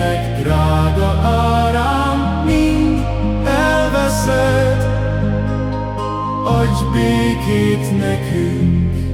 vérednek drága árán, mind elveszed, adj békét nekünk.